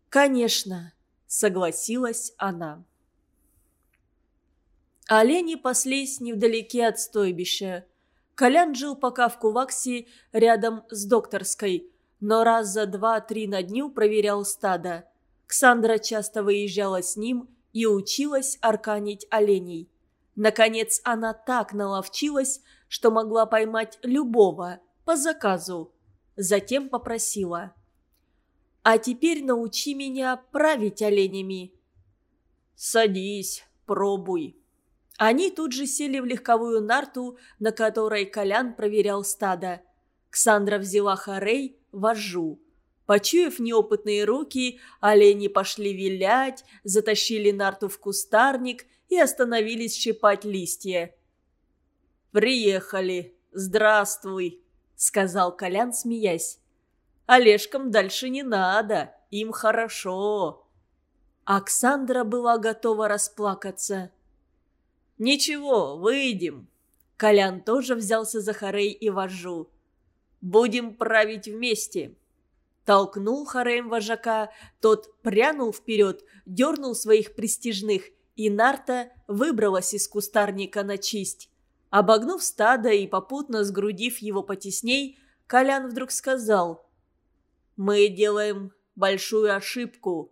«Конечно», — согласилась она. Олени паслись невдалеке от стойбища. Колян жил пока в Куваксе рядом с докторской, но раз за два-три на дню проверял стадо. Ксандра часто выезжала с ним и училась арканить оленей. Наконец она так наловчилась, что могла поймать любого по заказу. Затем попросила. «А теперь научи меня править оленями». «Садись, пробуй», они тут же сели в легковую нарту, на которой Колян проверял стадо. Ксандра взяла хорей, вожжу. Почуяв неопытные руки, олени пошли вилять, затащили нарту в кустарник и остановились щипать листья. «Приехали. Здравствуй», — сказал Колян, смеясь. «Олежкам дальше не надо, им хорошо». Оксандра была готова расплакаться. «Ничего, выйдем». Колян тоже взялся за Харей и вожжу. «Будем править вместе». Толкнул Хареем вожака, тот прянул вперед, дернул своих престижных, и Нарта выбралась из кустарника на чисть. Обогнув стадо и попутно сгрудив его потесней, Колян вдруг сказал «Мы делаем большую ошибку»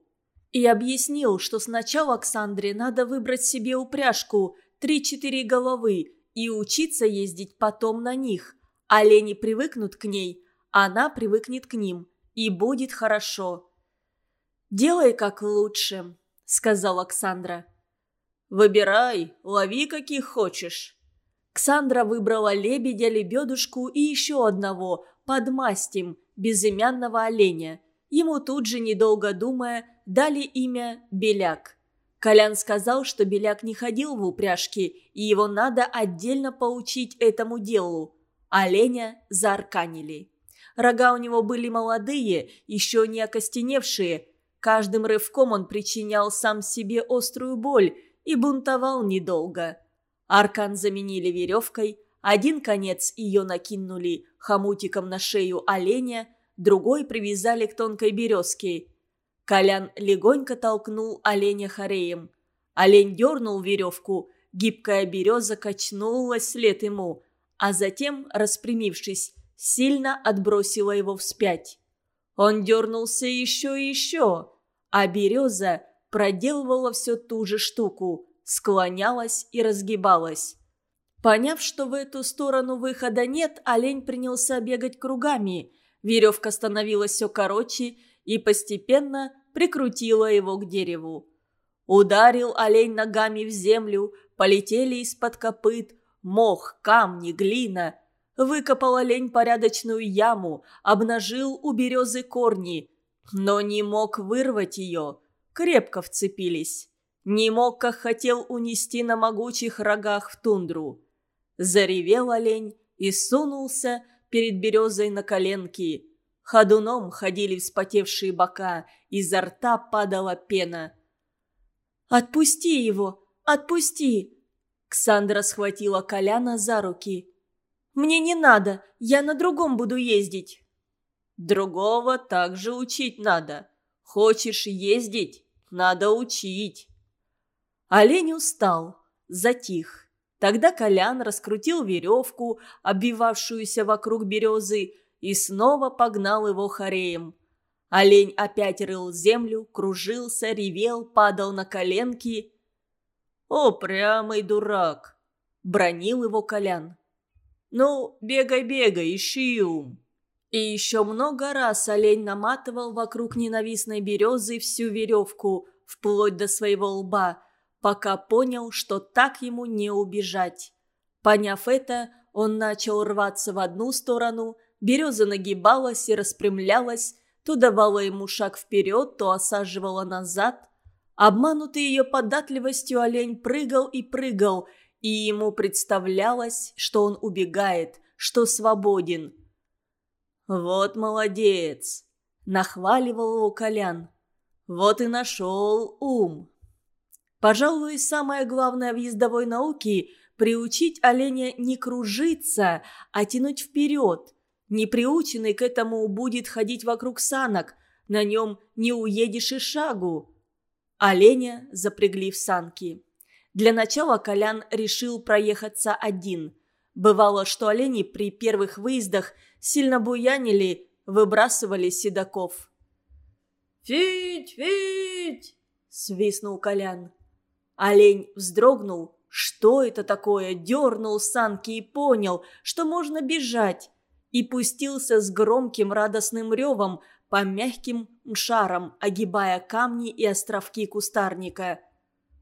и объяснил, что сначала Оксандре надо выбрать себе упряжку – три-четыре головы и учиться ездить потом на них. Олени привыкнут к ней, она привыкнет к ним, и будет хорошо. «Делай как лучше», — сказал Оксандра. «Выбирай, лови каких хочешь». Ксандра выбрала лебедя, лебедушку и еще одного, под мастем, безымянного оленя. Ему тут же, недолго думая, дали имя Беляк. Колян сказал, что Беляк не ходил в упряжке, и его надо отдельно поучить этому делу. Оленя заарканили. Рога у него были молодые, еще не окостеневшие. Каждым рывком он причинял сам себе острую боль и бунтовал недолго. Аркан заменили веревкой, один конец ее накинули хомутиком на шею оленя, другой привязали к тонкой березке – Колян легонько толкнул оленя хореем. Олень дернул веревку, гибкая береза качнулась след ему, а затем, распрямившись, сильно отбросила его вспять. Он дернулся еще и еще, а береза проделывала все ту же штуку, склонялась и разгибалась. Поняв, что в эту сторону выхода нет, олень принялся бегать кругами. Веревка становилась все короче, и постепенно прикрутила его к дереву. Ударил олень ногами в землю, полетели из-под копыт мох, камни, глина. Выкопал олень порядочную яму, обнажил у березы корни, но не мог вырвать ее, крепко вцепились. Не мог, как хотел, унести на могучих рогах в тундру. Заревел олень и сунулся перед березой на коленки. Ходуном ходили вспотевшие бока, изо рта падала пена. «Отпусти его! Отпусти!» Ксандра схватила Коляна за руки. «Мне не надо, я на другом буду ездить». «Другого также учить надо. Хочешь ездить? Надо учить». Олень устал, затих. Тогда Колян раскрутил веревку, обвивавшуюся вокруг березы, и снова погнал его хореем. Олень опять рыл землю, кружился, ревел, падал на коленки. «О, прямый дурак!» — бронил его Колян. «Ну, бегай-бегай, ищи ум!» И еще много раз олень наматывал вокруг ненавистной березы всю веревку, вплоть до своего лба, пока понял, что так ему не убежать. Поняв это, он начал рваться в одну сторону, береза нагибалась и распрямлялась, то давала ему шаг вперед, то осаживала назад. Обманутый ее податливостью олень прыгал и прыгал, и ему представлялось, что он убегает, что свободен. «Вот молодец!» – нахваливал его Колян. «Вот и нашел ум!» Пожалуй, самое главное в ездовой науке – приучить оленя не кружиться, а тянуть вперед. Неприученный к этому будет ходить вокруг санок, на нем не уедешь и шагу. Оленя запрягли в санки. Для начала Колян решил проехаться один. Бывало, что олени при первых выездах сильно буянили, выбрасывали седаков. «Фить, фить!» – свистнул Колян. Олень вздрогнул. Что это такое? Дернул санки и понял, что можно бежать. И пустился с громким радостным ревом по мягким шарам, огибая камни и островки кустарника.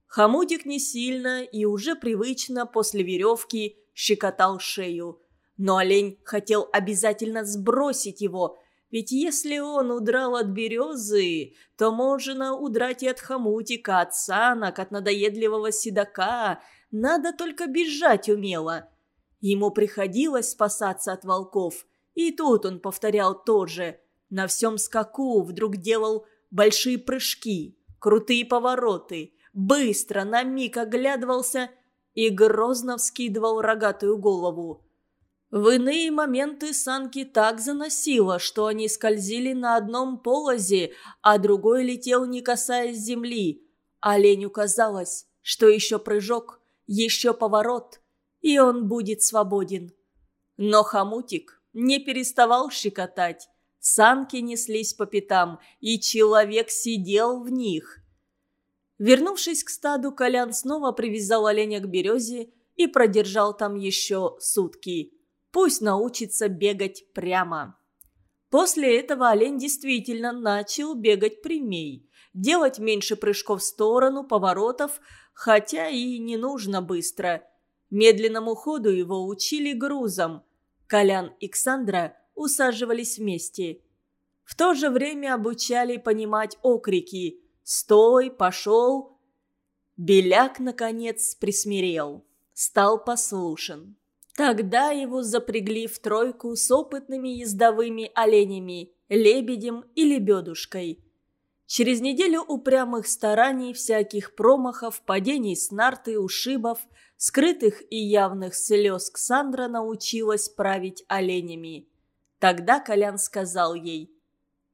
Хомутик не сильно и уже привычно после веревки щекотал шею. Но олень хотел обязательно сбросить его, ведь если он удрал от березы, то можно удрать и от хомутика, от санок, от надоедливого седока. Надо только бежать умело. Ему приходилось спасаться от волков. И тут он повторял то же. На всем скаку вдруг делал большие прыжки, крутые повороты, быстро на миг оглядывался и грозно вскидывал рогатую голову. В иные моменты санки так заносило, что они скользили на одном полозе, а другой летел, не касаясь земли. Оленю казалось, что еще прыжок, еще поворот, и он будет свободен. Но хомутик не переставал щекотать. Санки неслись по пятам, и человек сидел в них. Вернувшись к стаду, Колян снова привязал оленя к березе и продержал там еще сутки. Пусть научится бегать прямо. После этого олень действительно начал бегать прямей, делать меньше прыжков в сторону, поворотов, хотя и не нужно быстро. Медленному ходу его учили грузом. Колян и Ксандра усаживались вместе. В то же время обучали понимать окрики «Стой! Пошел!». Беляк, наконец, присмирел, стал послушен. Тогда его запрягли в тройку с опытными ездовыми оленями, лебедем и лебедушкой. Через неделю упрямых стараний, всяких промахов, падений с нарты, ушибов, скрытых и явных слез Ксандра научилась править оленями. Тогда Колян сказал ей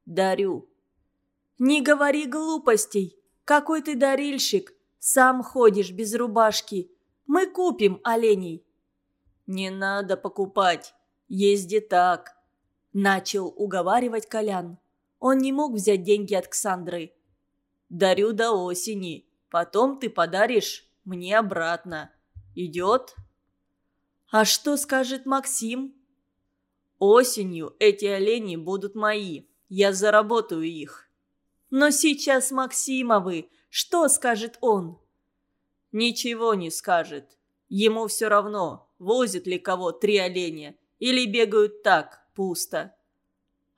«Дарю». «Не говори глупостей. Какой ты дарильщик. Сам ходишь без рубашки. Мы купим оленей». «Не надо покупать. Езди так», – начал уговаривать Колян. Он не мог взять деньги от Ксандры. «Дарю до осени. Потом ты подаришь мне обратно. Идет?» «А что скажет Максим?» «Осенью эти олени будут мои. Я заработаю их». «Но сейчас Максимовы. Что скажет он?» «Ничего не скажет. Ему все равно возят ли кого три оленя, или бегают так, пусто.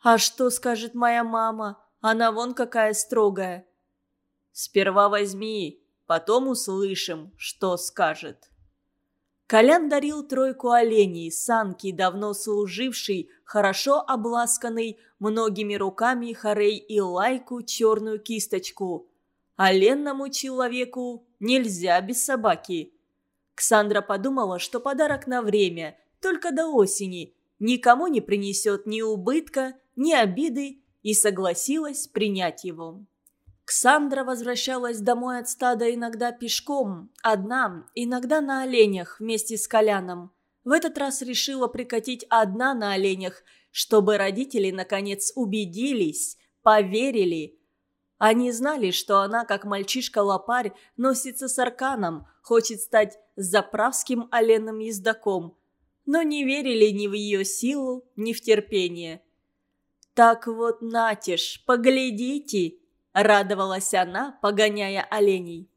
«А что скажет моя мама? Она вон какая строгая». «Сперва возьми, потом услышим, что скажет». Колян дарил тройку оленей, санки, давно служивший, хорошо обласканный многими руками хорей и лайку черную кисточку. Оленному человеку нельзя без собаки. Ксандра подумала, что подарок на время, только до осени, никому не принесет ни убытка, ни обиды, и согласилась принять его. Ксандра возвращалась домой от стада иногда пешком, одна, иногда на оленях вместе с Коляном. В этот раз решила прикатить одна на оленях, чтобы родители наконец убедились, поверили. Они знали, что она, как мальчишка-лопарь, носится с арканом, хочет стать заправским оленным ездаком, но не верили ни в ее силу, ни в терпение. «Так вот, Натиш, поглядите!» – радовалась она, погоняя оленей.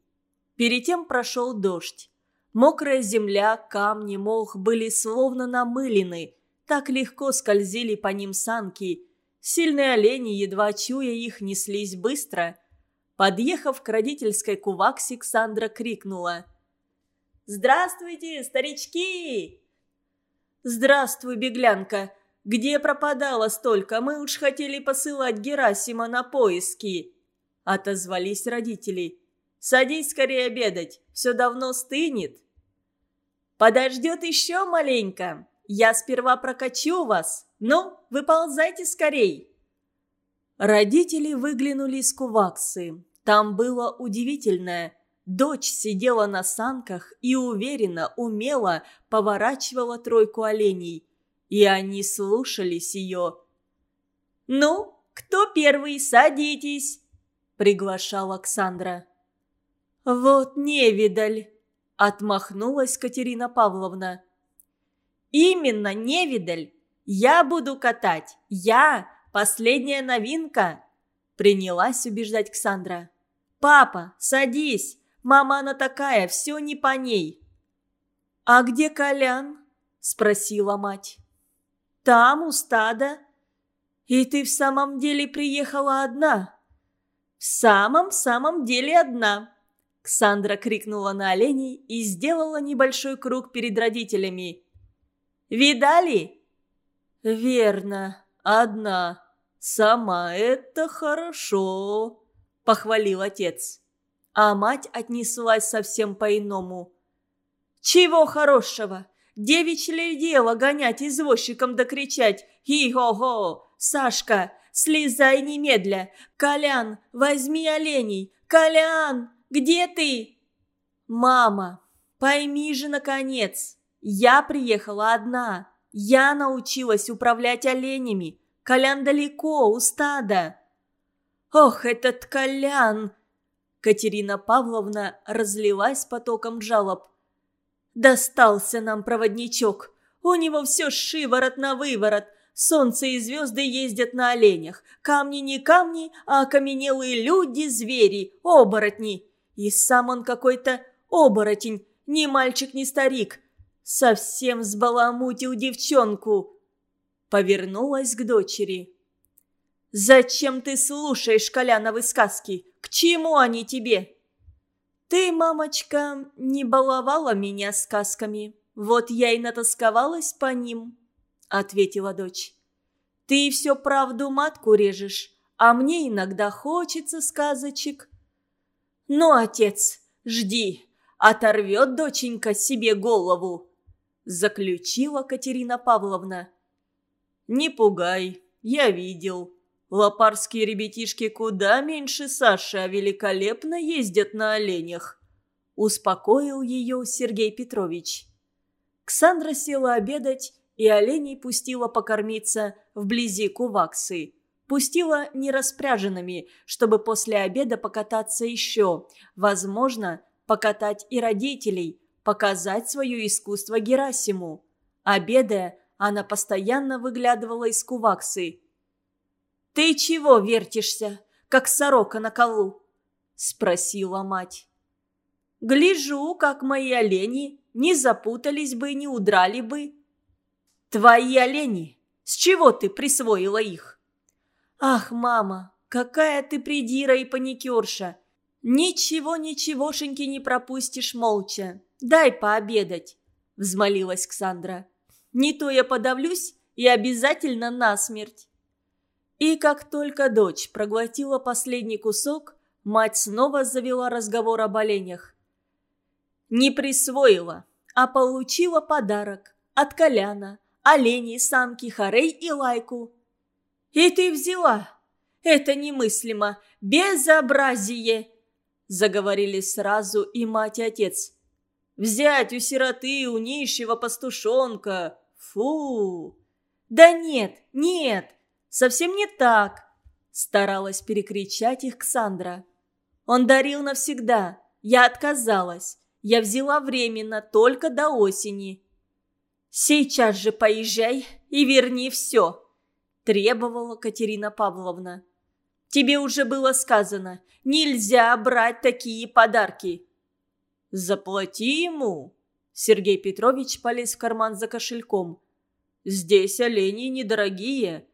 Перед тем прошел дождь. Мокрая земля, камни, мох были словно намылены, так легко скользили по ним санки. Сильные олени, едва чуя их, неслись быстро. Подъехав к родительской куваксе, Ксандра крикнула. «Здравствуйте, старички!» «Здравствуй, беглянка! Где пропадала столько? Мы уж хотели посылать Герасима на поиски!» Отозвались родители. «Садись скорее обедать, все давно стынет!» «Подождет еще маленько. Я сперва прокачу вас. Ну, выползайте скорей!» Родители выглянули из куваксы. Там было удивительное. Дочь сидела на санках и уверенно, умело поворачивала тройку оленей. И они слушались ее. «Ну, кто первый, садитесь!» – приглашала Александра. «Вот невидаль!» Отмахнулась Катерина Павловна. «Именно, невидаль! Я буду катать! Я! Последняя новинка!» Принялась убеждать Ксандра. «Папа, садись! Мама она такая, все не по ней!» «А где Колян?» – спросила мать. «Там, у стада. И ты в самом деле приехала одна?» «В самом-самом деле одна», Ксандра крикнула на оленей и сделала небольшой круг перед родителями. «Видали?» «Верно, одна. Сама это хорошо», – похвалил отец. А мать отнеслась совсем по-иному. «Чего хорошего? Девичье дело гонять извозчиком да кричать «Хи-хо-хо! Сашка, слезай немедля! Колян, возьми оленей! Колян!» Где ты?» «Мама, пойми же, наконец, я приехала одна. Я научилась управлять оленями. Колян далеко, у стада». «Ох, этот Колян!» Катерина Павловна разлилась потоком жалоб. «Достался нам проводничок. У него все шиворот на выворот. Солнце и звезды ездят на оленях. Камни не камни, а окаменелые люди, звери, оборотни. И сам он какой-то оборотень, ни мальчик, ни старик. Совсем сбаламутил девчонку. Повернулась к дочери. «Зачем ты слушаешь Коляновы сказки? К чему они тебе?» «Ты, мамочка, не баловала меня сказками. Вот я и натасковалась по ним», — ответила дочь. «Ты все правду матку режешь, а мне иногда хочется сказочек. «Ну, отец, жди, оторвет доченька себе голову», – заключила Катерина Павловна. «Не пугай, я видел. Лопарские ребятишки куда меньше Саши, а великолепно ездят на оленях», – успокоил ее Сергей Петрович. Ксандра села обедать и оленей пустила покормиться вблизи Куваксы – Пустила нераспряженными, чтобы после обеда покататься еще. Возможно, покатать и родителей, показать свое искусство Герасиму. Обедая, она постоянно выглядывала из куваксы. «Ты чего вертишься, как сорока на колу?» – спросила мать. «Гляжу, как мои олени не запутались бы, не удрали бы». «Твои олени? С чего ты присвоила их?» «Ах, мама, какая ты придира и паникерша! Ничего-ничегошеньки не пропустишь молча. Дай пообедать!» – взмолилась Ксандра. «Не то я подавлюсь и обязательно насмерть!» И как только дочь проглотила последний кусок, мать снова завела разговор об оленях. Не присвоила, а получила подарок от Коляна, оленей, самки, хорей и лайку. «И ты взяла? Это немыслимо! Безобразие!» Заговорили сразу и мать, и отец. «Взять у сироты, у нищего пастушонка! Фу!» «Да нет, нет! Совсем не так!» Старалась перекричать их Ксандра. «Он дарил навсегда. Я отказалась. Я взяла временно, только до осени. Сейчас же поезжай и верни все!» требовала Катерина Павловна. «Тебе уже было сказано, нельзя брать такие подарки». «Заплати ему», Сергей Петрович полез в карман за кошельком. «Здесь олени недорогие».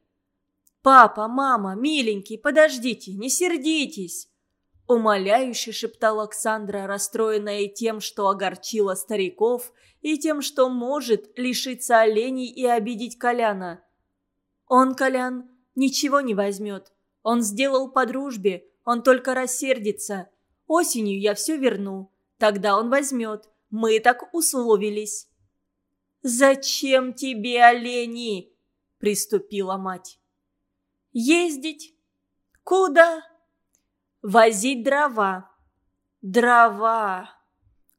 «Папа, мама, миленький, подождите, не сердитесь!» Умоляюще шептала Оксандра, расстроенная тем, что огорчила стариков, и тем, что может лишиться оленей и обидеть Коляна. «Он, Колян, ничего не возьмет. Он сделал по дружбе, он только рассердится. Осенью я все верну. Тогда он возьмет. Мы так условились». «Зачем тебе олени?» – приступила мать. «Ездить? Куда?» «Возить дрова». «Дрова».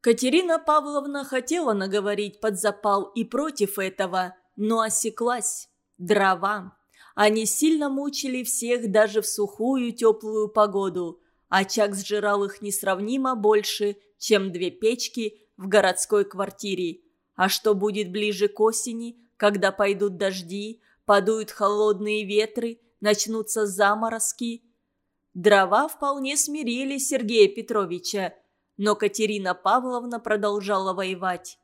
Катерина Павловна хотела наговорить под запал и против этого, но осеклась. Дрова. Они сильно мучили всех даже в сухую теплую погоду. Очаг сжирал их несравнимо больше, чем две печки в городской квартире. А что будет ближе к осени, когда пойдут дожди, подуют холодные ветры, начнутся заморозки? Дрова вполне смирили Сергея Петровича, но Катерина Павловна продолжала воевать.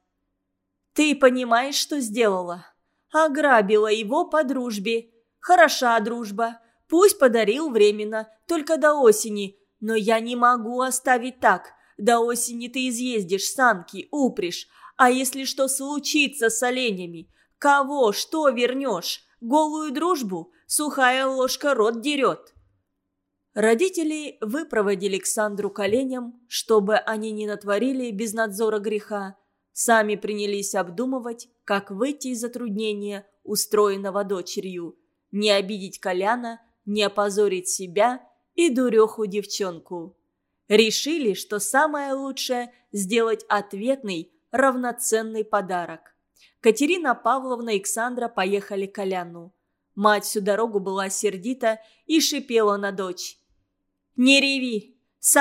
«Ты понимаешь, что сделала? Ограбила его по дружбе. Хороша дружба. Пусть подарил временно, только до осени. Но я не могу оставить так. До осени ты изъездишь санки, упришь, а если что случится с оленями? Кого, что вернешь? Голую дружбу? Сухая ложка рот дерет. Родители выпроводили к оленям, чтобы они не натворили без надзора греха. Сами принялись обдумывать, как выйти из затруднения, устроенного дочерью. Не обидеть Коляна, не опозорить себя и дуреху девчонку. Решили, что самое лучшее – сделать ответный, равноценный подарок. Катерина Павловна и Александра поехали к Коляну. Мать всю дорогу была сердита и шипела на дочь. «Не реви! Сама